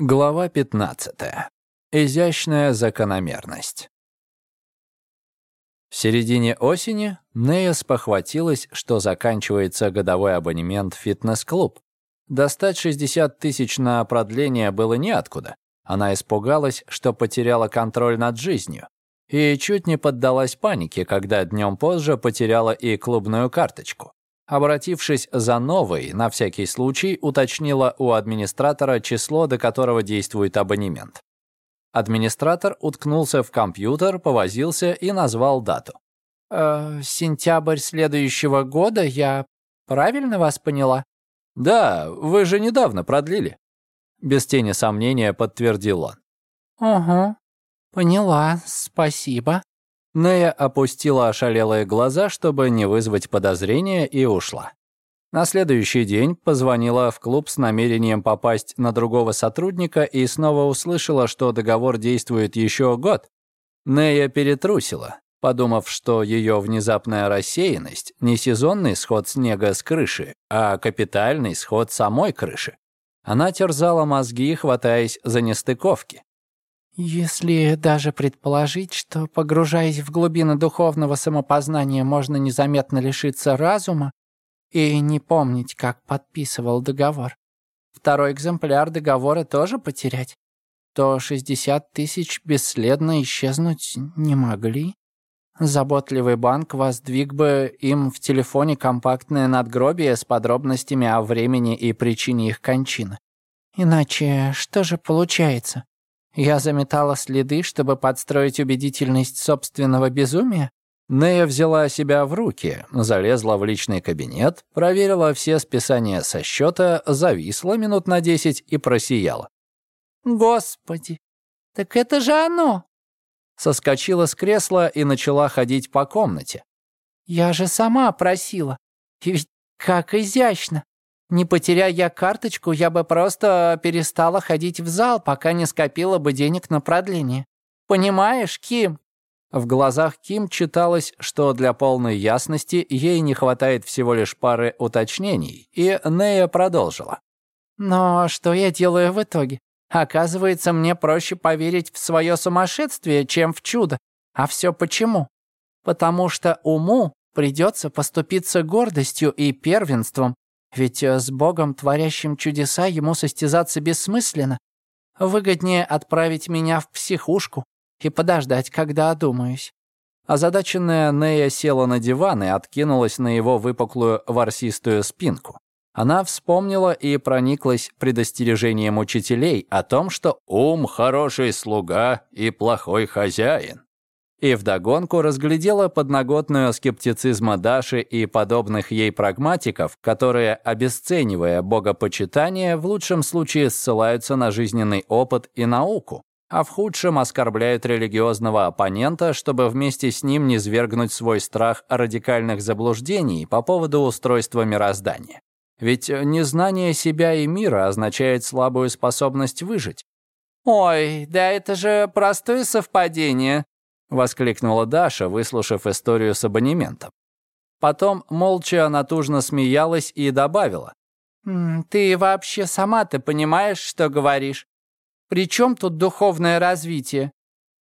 Глава 15. Изящная закономерность. В середине осени Нея спохватилась, что заканчивается годовой абонемент в фитнес-клуб. Достать 60 тысяч на продление было неоткуда. Она испугалась, что потеряла контроль над жизнью. И чуть не поддалась панике, когда днем позже потеряла и клубную карточку. Обратившись за новой, на всякий случай уточнила у администратора число, до которого действует абонемент. Администратор уткнулся в компьютер, повозился и назвал дату. «Э, «Сентябрь следующего года, я правильно вас поняла?» «Да, вы же недавно продлили». Без тени сомнения подтвердил он. «Угу, поняла, спасибо». Нея опустила ошалелые глаза, чтобы не вызвать подозрения, и ушла. На следующий день позвонила в клуб с намерением попасть на другого сотрудника и снова услышала, что договор действует еще год. Нея перетрусила, подумав, что ее внезапная рассеянность не сезонный сход снега с крыши, а капитальный сход самой крыши. Она терзала мозги, хватаясь за нестыковки. Если даже предположить, что, погружаясь в глубины духовного самопознания, можно незаметно лишиться разума и не помнить, как подписывал договор, второй экземпляр договора тоже потерять, то 60 тысяч бесследно исчезнуть не могли. Заботливый банк воздвиг бы им в телефоне компактное надгробие с подробностями о времени и причине их кончины. Иначе что же получается? Я заметала следы, чтобы подстроить убедительность собственного безумия? Нея взяла себя в руки, залезла в личный кабинет, проверила все списания со счета, зависла минут на десять и просияла. «Господи, так это же оно!» Соскочила с кресла и начала ходить по комнате. «Я же сама просила. И ведь как изящно! Не потеряя я карточку, я бы просто перестала ходить в зал, пока не скопила бы денег на продление. Понимаешь, Ким?» В глазах Ким читалось, что для полной ясности ей не хватает всего лишь пары уточнений, и Нея продолжила. «Но что я делаю в итоге? Оказывается, мне проще поверить в свое сумасшествие, чем в чудо. А все почему? Потому что уму придется поступиться гордостью и первенством, ведь э, с Богом, творящим чудеса, ему состязаться бессмысленно. Выгоднее отправить меня в психушку и подождать, когда одумаюсь». Озадаченная Нея села на диван и откинулась на его выпуклую ворсистую спинку. Она вспомнила и прониклась предостережением учителей о том, что ум — хороший слуга и плохой хозяин и вдогонку разглядела подноготную скептицизма Даши и подобных ей прагматиков, которые, обесценивая богопочитание, в лучшем случае ссылаются на жизненный опыт и науку, а в худшем оскорбляют религиозного оппонента, чтобы вместе с ним не свергнуть свой страх радикальных заблуждений по поводу устройства мироздания. Ведь незнание себя и мира означает слабую способность выжить. «Ой, да это же простое совпадение», — воскликнула Даша, выслушав историю с абонементом. Потом молча натужно смеялась и добавила. «Ты вообще сама-то понимаешь, что говоришь? При чем тут духовное развитие?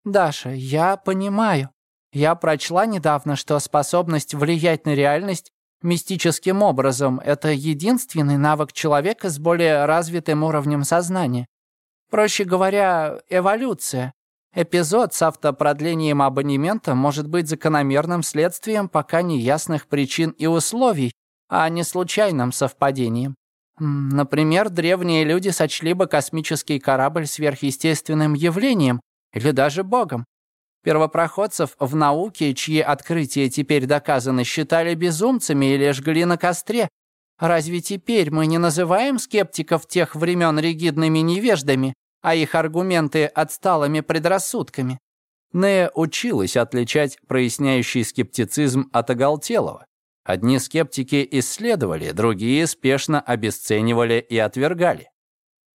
Даша, я понимаю. Я прочла недавно, что способность влиять на реальность мистическим образом — это единственный навык человека с более развитым уровнем сознания. Проще говоря, эволюция. Эпизод с автопродлением абонемента может быть закономерным следствием пока неясных причин и условий, а не случайным совпадением. Например, древние люди сочли бы космический корабль сверхъестественным явлением или даже богом. Первопроходцев в науке, чьи открытия теперь доказаны, считали безумцами или жгли на костре. Разве теперь мы не называем скептиков тех времен ригидными невеждами? А их аргументы отсталыми предрассудками. Нея училась отличать проясняющий скептицизм от оголтелого. Одни скептики исследовали, другие спешно обесценивали и отвергали.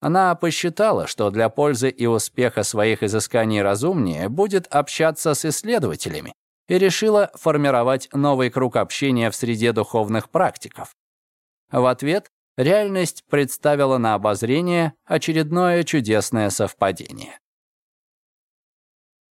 Она посчитала, что для пользы и успеха своих изысканий разумнее будет общаться с исследователями и решила формировать новый круг общения в среде духовных практиков. В ответ Реальность представила на обозрение очередное чудесное совпадение.